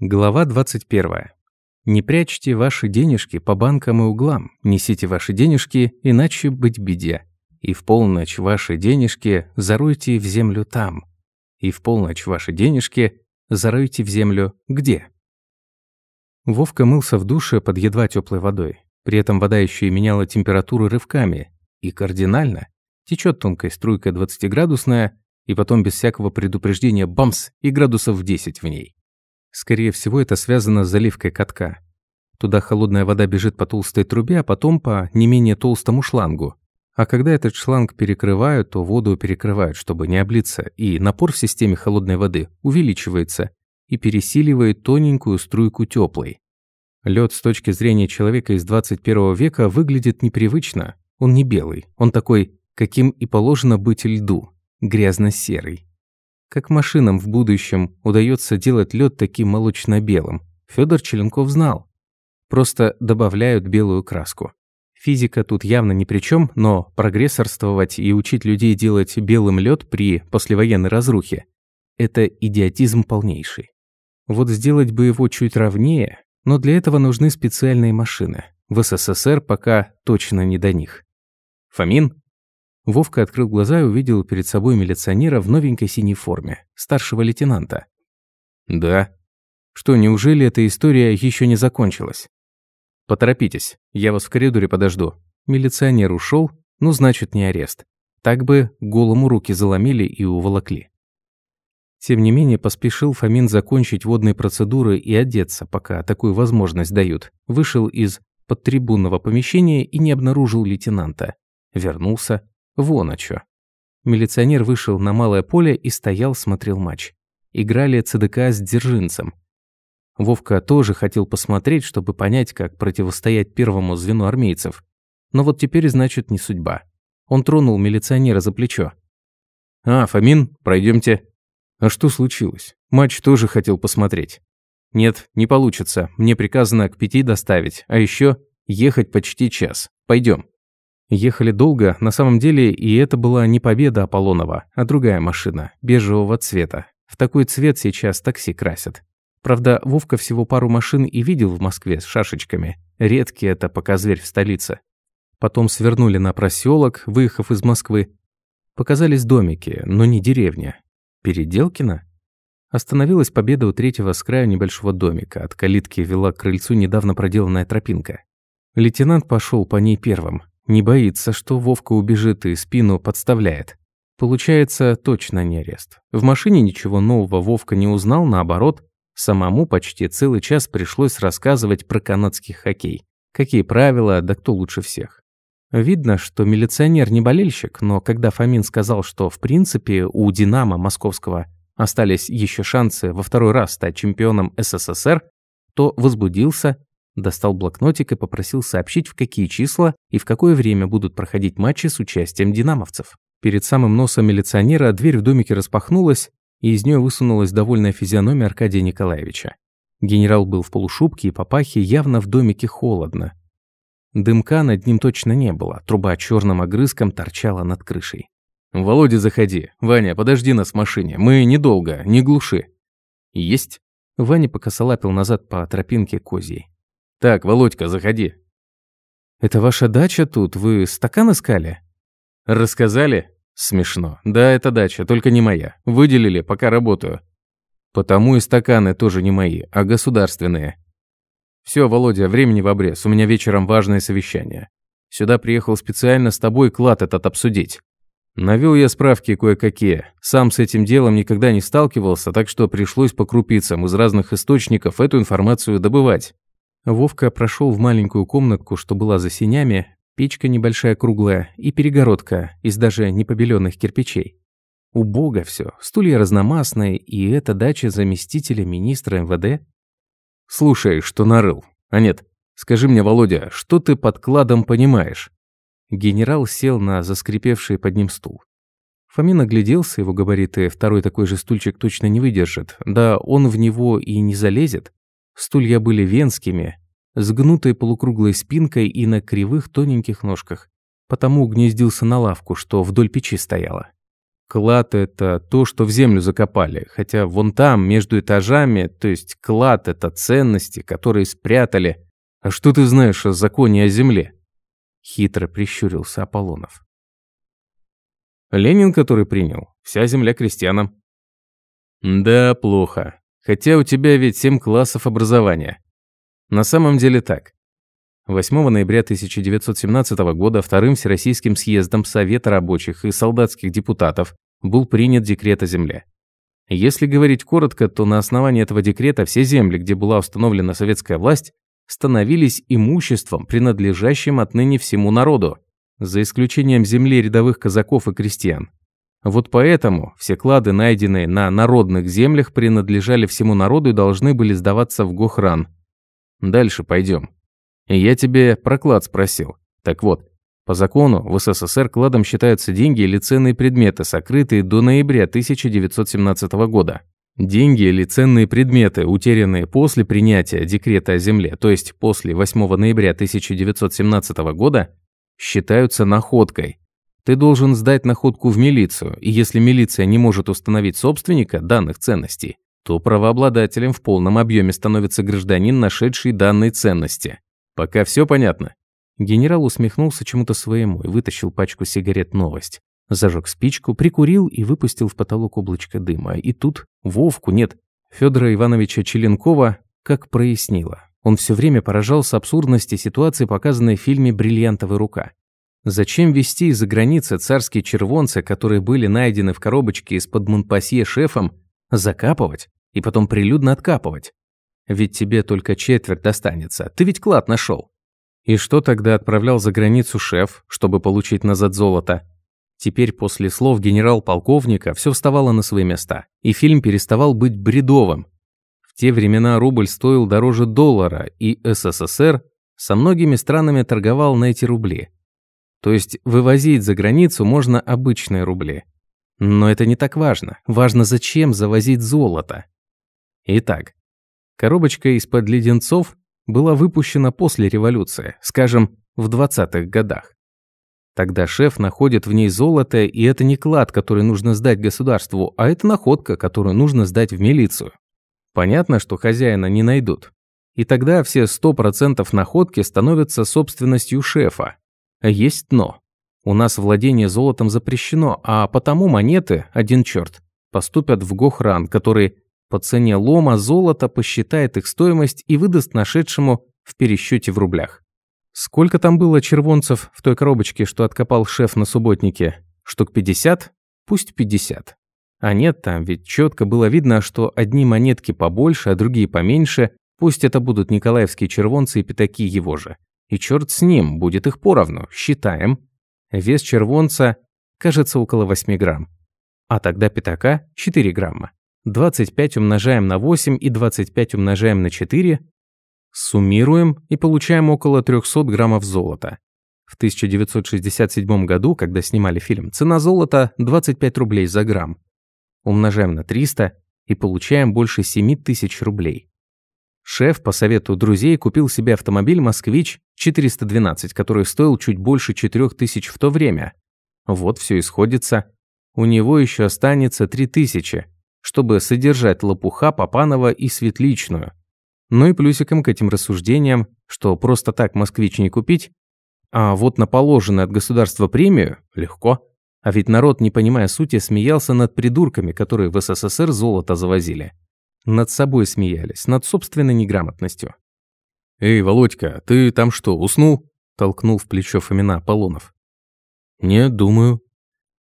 Глава 21. Не прячьте ваши денежки по банкам и углам, несите ваши денежки, иначе быть беде. И в полночь ваши денежки заройте в землю там. И в полночь ваши денежки заройте в землю где? Вовка мылся в душе под едва теплой водой. При этом вода еще и меняла температуру рывками. И кардинально. Течет тонкой струйка 20-градусная, и потом без всякого предупреждения бамс и градусов 10 в ней. Скорее всего, это связано с заливкой катка. Туда холодная вода бежит по толстой трубе, а потом по не менее толстому шлангу. А когда этот шланг перекрывают, то воду перекрывают, чтобы не облиться, и напор в системе холодной воды увеличивается и пересиливает тоненькую струйку теплой. Лед с точки зрения человека из 21 века выглядит непривычно. Он не белый, он такой, каким и положено быть льду, грязно-серый. Как машинам в будущем удается делать лед таким молочно-белым, Федор Челенков знал. Просто добавляют белую краску. Физика тут явно ни при чем, но прогрессорствовать и учить людей делать белым лед при послевоенной разрухе – это идиотизм полнейший. Вот сделать бы его чуть ровнее, но для этого нужны специальные машины. В СССР пока точно не до них. Фомин Вовка открыл глаза и увидел перед собой милиционера в новенькой синей форме, старшего лейтенанта. «Да. Что, неужели эта история еще не закончилась?» «Поторопитесь, я вас в коридоре подожду». Милиционер ушел, ну, значит, не арест. Так бы голому руки заломили и уволокли. Тем не менее, поспешил Фомин закончить водные процедуры и одеться, пока такую возможность дают. Вышел из подтрибунного помещения и не обнаружил лейтенанта. Вернулся, Вон о чё. Милиционер вышел на малое поле и стоял, смотрел матч. Играли ЦДК с Дзержинцем. Вовка тоже хотел посмотреть, чтобы понять, как противостоять первому звену армейцев. Но вот теперь, значит, не судьба. Он тронул милиционера за плечо. «А, Фомин, пройдемте. «А что случилось? Матч тоже хотел посмотреть». «Нет, не получится. Мне приказано к пяти доставить. А еще ехать почти час. Пойдем. Ехали долго, на самом деле, и это была не победа Аполлонова, а другая машина, бежевого цвета. В такой цвет сейчас такси красят. Правда, Вовка всего пару машин и видел в Москве с шашечками. Редкий это пока зверь в столице. Потом свернули на проселок, выехав из Москвы. Показались домики, но не деревня. Переделкино? Остановилась победа у третьего с края небольшого домика. От калитки вела к крыльцу недавно проделанная тропинка. Лейтенант пошел по ней первым. Не боится, что Вовка убежит и спину подставляет. Получается, точно не арест. В машине ничего нового Вовка не узнал, наоборот, самому почти целый час пришлось рассказывать про канадский хоккей. Какие правила, да кто лучше всех. Видно, что милиционер не болельщик, но когда Фомин сказал, что в принципе у «Динамо» московского остались еще шансы во второй раз стать чемпионом СССР, то возбудился Достал блокнотик и попросил сообщить, в какие числа и в какое время будут проходить матчи с участием динамовцев. Перед самым носом милиционера дверь в домике распахнулась, и из нее высунулась довольная физиономия Аркадия Николаевича. Генерал был в полушубке и папахе, явно в домике холодно. Дымка над ним точно не было, труба черным огрызком торчала над крышей. «Володя, заходи. Ваня, подожди нас в машине. Мы недолго, не глуши». «Есть». Ваня покосолапил назад по тропинке козьей. «Так, Володька, заходи». «Это ваша дача тут? Вы стакан искали?» «Рассказали?» «Смешно. Да, это дача, только не моя. Выделили, пока работаю. Потому и стаканы тоже не мои, а государственные. Все, Володя, времени в обрез. У меня вечером важное совещание. Сюда приехал специально с тобой клад этот обсудить. Навел я справки кое-какие. Сам с этим делом никогда не сталкивался, так что пришлось по крупицам из разных источников эту информацию добывать. Вовка прошел в маленькую комнатку, что была за синями, печка небольшая круглая и перегородка из даже непобеленных кирпичей. Убого все, стулья разномастные, и это дача заместителя министра МВД. Слушай, что нарыл. А нет, скажи мне, Володя, что ты под кладом понимаешь? Генерал сел на заскрипевший под ним стул. Фомин огляделся, его габариты второй такой же стульчик точно не выдержит. Да он в него и не залезет. Стулья были венскими, с гнутой полукруглой спинкой и на кривых тоненьких ножках. Потому гнездился на лавку, что вдоль печи стояла. Клад – это то, что в землю закопали, хотя вон там, между этажами, то есть клад – это ценности, которые спрятали. А что ты знаешь о законе о земле? Хитро прищурился Аполлонов. Ленин, который принял, вся земля крестьянам. Да, плохо. Хотя у тебя ведь семь классов образования. На самом деле так. 8 ноября 1917 года Вторым Всероссийским съездом Совета рабочих и солдатских депутатов был принят декрет о земле. Если говорить коротко, то на основании этого декрета все земли, где была установлена советская власть, становились имуществом, принадлежащим отныне всему народу, за исключением земли рядовых казаков и крестьян. Вот поэтому все клады, найденные на народных землях, принадлежали всему народу и должны были сдаваться в Гохран. Дальше пойдем. Я тебе про клад спросил. Так вот, по закону в СССР кладом считаются деньги или ценные предметы, сокрытые до ноября 1917 года. Деньги или ценные предметы, утерянные после принятия декрета о земле, то есть после 8 ноября 1917 года, считаются находкой. Ты должен сдать находку в милицию, и если милиция не может установить собственника данных ценностей, то правообладателем в полном объеме становится гражданин, нашедший данные ценности. Пока все понятно?» Генерал усмехнулся чему-то своему и вытащил пачку сигарет «Новость». Зажег спичку, прикурил и выпустил в потолок облачко дыма. И тут Вовку, нет, Федора Ивановича Челенкова, как прояснило. Он все время поражался абсурдности ситуации, показанной в фильме «Бриллиантовая рука». Зачем везти из-за границы царские червонцы, которые были найдены в коробочке из-под Монпасье шефом, закапывать и потом прилюдно откапывать? Ведь тебе только четверть достанется. Ты ведь клад нашел. И что тогда отправлял за границу шеф, чтобы получить назад золото? Теперь после слов генерал-полковника все вставало на свои места, и фильм переставал быть бредовым. В те времена рубль стоил дороже доллара, и СССР со многими странами торговал на эти рубли. То есть вывозить за границу можно обычные рубли. Но это не так важно. Важно, зачем завозить золото. Итак, Коробочка из-под леденцов была выпущена после революции, скажем, в 20-х годах. Тогда шеф находит в ней золото, и это не клад, который нужно сдать государству, а это находка, которую нужно сдать в милицию. Понятно, что хозяина не найдут. И тогда все 100% находки становятся собственностью шефа. Есть но. У нас владение золотом запрещено, а потому монеты, один черт, поступят в Гохран, который по цене лома золота посчитает их стоимость и выдаст нашедшему в пересчете в рублях. Сколько там было червонцев в той коробочке, что откопал шеф на субботнике? Штук 50? Пусть 50. А нет, там ведь четко было видно, что одни монетки побольше, а другие поменьше. Пусть это будут николаевские червонцы и пятаки его же. И черт с ним, будет их поровну. Считаем. Вес червонца, кажется, около 8 грамм. А тогда пятака 4 грамма. 25 умножаем на 8 и 25 умножаем на 4, суммируем и получаем около 300 граммов золота. В 1967 году, когда снимали фильм, цена золота 25 рублей за грамм. Умножаем на 300 и получаем больше 7 тысяч рублей. Шеф по совету друзей купил себе автомобиль «Москвич» 412, который стоил чуть больше 4 тысяч в то время. Вот все исходится. У него еще останется 3 тысячи чтобы содержать Лопуха, Попанова и Светличную. Ну и плюсиком к этим рассуждениям, что просто так москвич не купить, а вот на положенную от государства премию – легко. А ведь народ, не понимая сути, смеялся над придурками, которые в СССР золото завозили. Над собой смеялись, над собственной неграмотностью. «Эй, Володька, ты там что, уснул?» – толкнул в плечо Фомина Аполлонов. «Нет, думаю».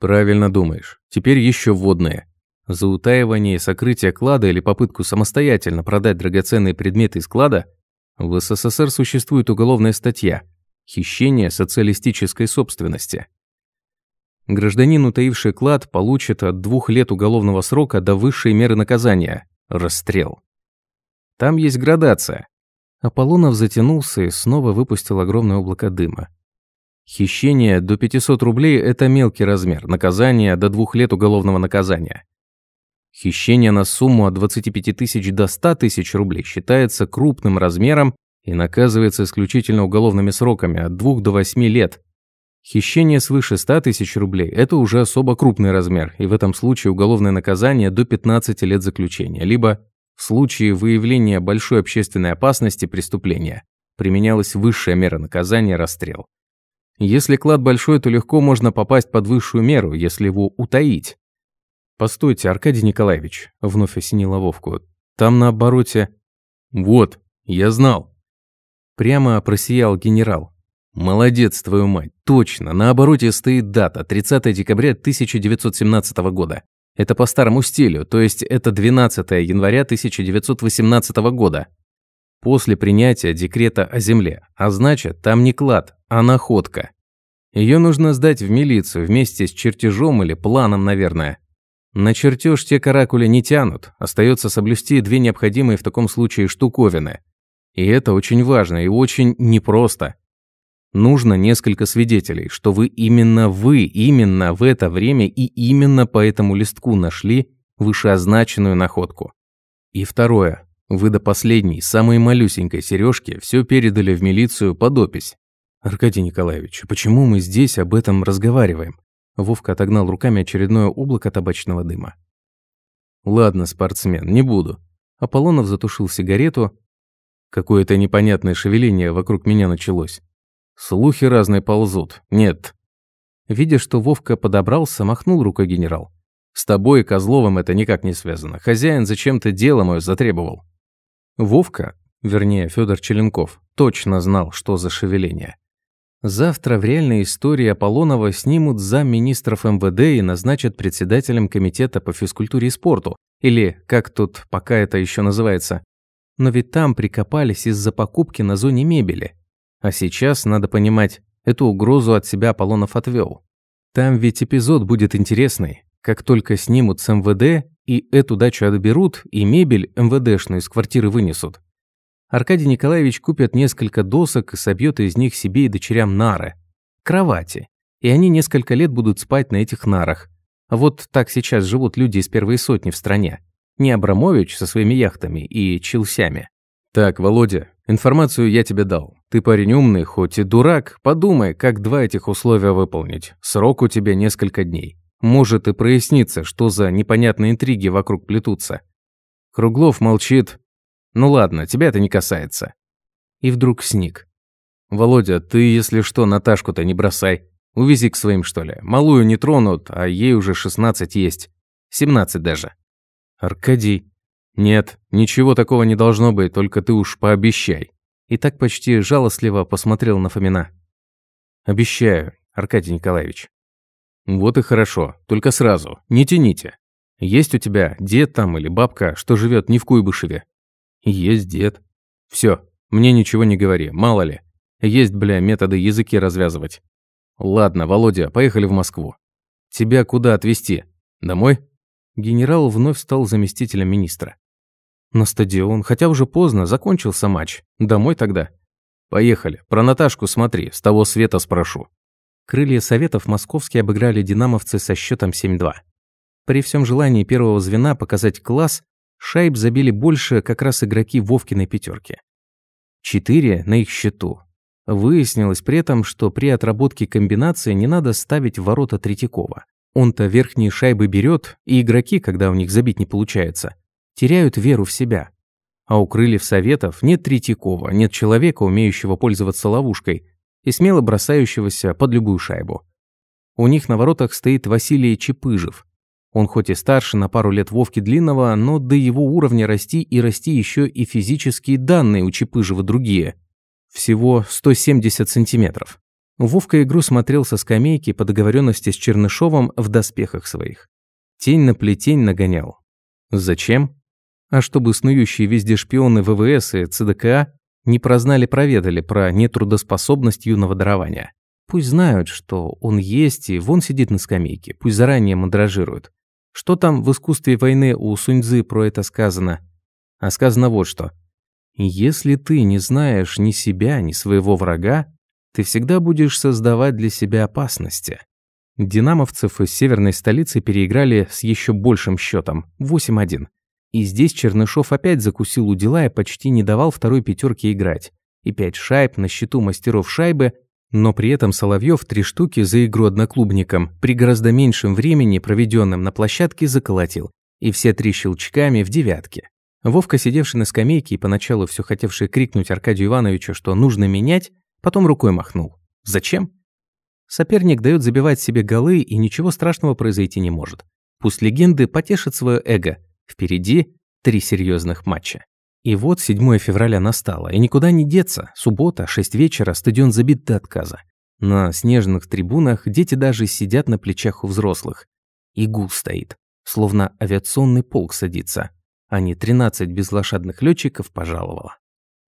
«Правильно думаешь. Теперь еще вводные. За утаивание и сокрытие клада или попытку самостоятельно продать драгоценные предметы из клада в СССР существует уголовная статья «Хищение социалистической собственности». Гражданин, утаивший клад, получит от двух лет уголовного срока до высшей меры наказания – расстрел. Там есть градация. Аполлонов затянулся и снова выпустил огромное облако дыма. Хищение до 500 рублей – это мелкий размер, наказание до двух лет уголовного наказания. Хищение на сумму от 25 тысяч до 100 тысяч рублей считается крупным размером и наказывается исключительно уголовными сроками от 2 до 8 лет. Хищение свыше 100 тысяч рублей – это уже особо крупный размер, и в этом случае уголовное наказание до 15 лет заключения, либо в случае выявления большой общественной опасности преступления применялась высшая мера наказания – расстрел. Если клад большой, то легко можно попасть под высшую меру, если его утаить. «Постойте, Аркадий Николаевич», – вновь осенила Вовку, – «там на обороте...» «Вот, я знал». Прямо просиял генерал. Молодец, твою мать. Точно, на обороте стоит дата 30 декабря 1917 года. Это по старому стилю, то есть это 12 января 1918 года. После принятия декрета о земле. А значит, там не клад, а находка. Ее нужно сдать в милицию вместе с чертежом или планом, наверное. На чертеж те каракули не тянут. Остается соблюсти две необходимые в таком случае штуковины. И это очень важно и очень непросто. Нужно несколько свидетелей, что вы именно вы, именно в это время и именно по этому листку нашли вышеозначенную находку. И второе. Вы до последней, самой малюсенькой сережки все передали в милицию под опись. Аркадий Николаевич, почему мы здесь об этом разговариваем? Вовка отогнал руками очередное облако табачного дыма. Ладно, спортсмен, не буду. Аполлонов затушил сигарету. Какое-то непонятное шевеление вокруг меня началось. Слухи разные ползут. Нет. Видя, что Вовка подобрался, махнул рукой генерал. С тобой и Козловым это никак не связано. Хозяин зачем-то дело мое затребовал. Вовка, вернее, Федор Челенков, точно знал, что за шевеление. Завтра в реальной истории Аполлонова снимут замминистров МВД и назначат председателем комитета по физкультуре и спорту, или как тут пока это еще называется. Но ведь там прикопались из-за покупки на зоне мебели. А сейчас, надо понимать, эту угрозу от себя Аполлонов отвел. Там ведь эпизод будет интересный. Как только снимут с МВД, и эту дачу отберут, и мебель МВДшную из квартиры вынесут. Аркадий Николаевич купит несколько досок и собьет из них себе и дочерям нары. Кровати. И они несколько лет будут спать на этих нарах. Вот так сейчас живут люди из первой сотни в стране. Не Абрамович со своими яхтами и челсями. Так, Володя, информацию я тебе дал. Ты парень умный, хоть и дурак, подумай, как два этих условия выполнить. Срок у тебя несколько дней. Может и прояснится, что за непонятные интриги вокруг плетутся. Круглов молчит. Ну ладно, тебя это не касается. И вдруг сник. Володя, ты, если что, Наташку-то не бросай. Увези к своим, что ли. Малую не тронут, а ей уже 16 есть. 17 даже. Аркадий. Нет, ничего такого не должно быть, только ты уж пообещай и так почти жалостливо посмотрел на Фомина. «Обещаю, Аркадий Николаевич». «Вот и хорошо, только сразу, не тяните. Есть у тебя дед там или бабка, что живет не в Куйбышеве?» «Есть дед». Все, мне ничего не говори, мало ли. Есть, бля, методы языки развязывать. Ладно, Володя, поехали в Москву. Тебя куда отвезти? Домой?» Генерал вновь стал заместителем министра. На стадион, хотя уже поздно, закончился матч. Домой тогда. Поехали. Про Наташку смотри, с того света спрошу. Крылья Советов московские обыграли динамовцы со счетом 7-2. При всем желании первого звена показать класс, шайб забили больше как раз игроки Вовкиной пятерки. Четыре на их счету. Выяснилось при этом, что при отработке комбинации не надо ставить ворота Третьякова. Он-то верхние шайбы берет, и игроки, когда у них забить не получается, теряют веру в себя. А у крыльев Советов нет Третьякова, нет человека, умеющего пользоваться ловушкой и смело бросающегося под любую шайбу. У них на воротах стоит Василий Чепыжев. Он хоть и старше на пару лет Вовки Длинного, но до его уровня расти и расти еще и физические данные у Чепыжева другие. Всего 170 сантиметров. Вовка игру смотрел со скамейки по договоренности с Чернышовым в доспехах своих. Тень на плетень нагонял. Зачем? А чтобы снующие везде шпионы ВВС и ЦДКА не прознали-проведали про нетрудоспособность юного дарования. Пусть знают, что он есть и вон сидит на скамейке, пусть заранее мандражируют. Что там в искусстве войны у Суньцзы про это сказано? А сказано вот что. Если ты не знаешь ни себя, ни своего врага, ты всегда будешь создавать для себя опасности. Динамовцев из северной столицы переиграли с еще большим счетом – 8-1. И здесь Чернышов опять закусил у дела и почти не давал второй пятерке играть. И пять шайб на счету мастеров шайбы Но при этом Соловьев три штуки за игру одноклубником при гораздо меньшем времени, проведенном на площадке, заколотил. И все три щелчками в девятке. Вовка, сидевший на скамейке и поначалу все хотевший крикнуть Аркадию Ивановичу, что нужно менять, потом рукой махнул. Зачем? Соперник дает забивать себе голы, и ничего страшного произойти не может. Пусть легенды потешат свое эго. Впереди три серьезных матча. И вот 7 февраля настало, и никуда не деться. Суббота, 6 вечера, стадион забит до отказа. На снежных трибунах дети даже сидят на плечах у взрослых. И стоит, словно авиационный полк садится, а не 13 безлошадных летчиков пожаловало.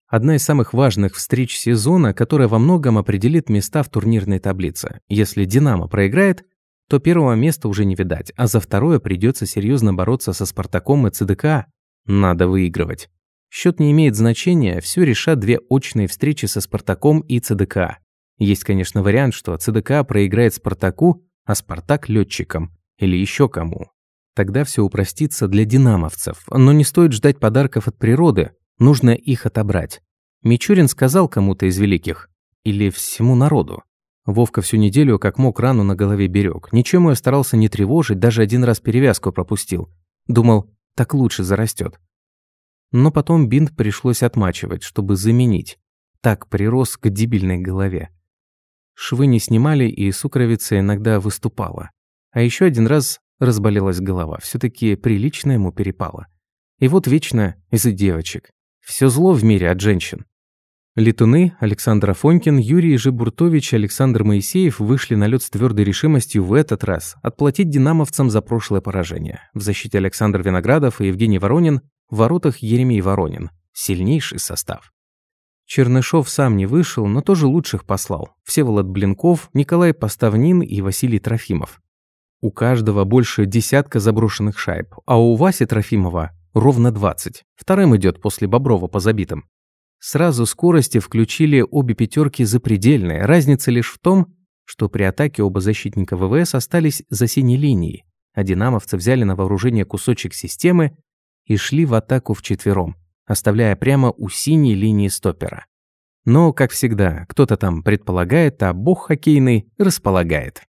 Одна из самых важных встреч сезона, которая во многом определит места в турнирной таблице. Если «Динамо» проиграет, то первого места уже не видать, а за второе придется серьезно бороться со «Спартаком» и ЦДК. Надо выигрывать. Счет не имеет значения, все решат две очные встречи со «Спартаком» и ЦДК. Есть, конечно, вариант, что ЦДК проиграет «Спартаку», а «Спартак» – летчикам. Или еще кому. Тогда все упростится для динамовцев. Но не стоит ждать подарков от природы. Нужно их отобрать. Мичурин сказал кому-то из великих. Или всему народу. Вовка всю неделю как мог рану на голове берег. Ничем ее старался не тревожить, даже один раз перевязку пропустил. Думал, так лучше зарастет но потом бинт пришлось отмачивать, чтобы заменить. Так прирос к дебильной голове. Швы не снимали, и сукровица иногда выступала. А еще один раз разболелась голова, все таки прилично ему перепало. И вот вечно из-за девочек. Все зло в мире от женщин. Летуны Александр Афонькин, Юрий Жибуртович, Александр Моисеев вышли на лед с твердой решимостью в этот раз отплатить динамовцам за прошлое поражение. В защите Александр Виноградов и Евгений Воронин в воротах Еремей Воронин. Сильнейший состав. Чернышов сам не вышел, но тоже лучших послал. Всеволод Блинков, Николай Поставнин и Василий Трофимов. У каждого больше десятка заброшенных шайб, а у Васи Трофимова ровно 20. Вторым идет после Боброва по забитым. Сразу скорости включили обе пятерки запредельные. Разница лишь в том, что при атаке оба защитника ВВС остались за синей линией, а динамовцы взяли на вооружение кусочек системы и шли в атаку вчетвером, оставляя прямо у синей линии стопера. Но, как всегда, кто-то там предполагает, а бог хоккейный располагает.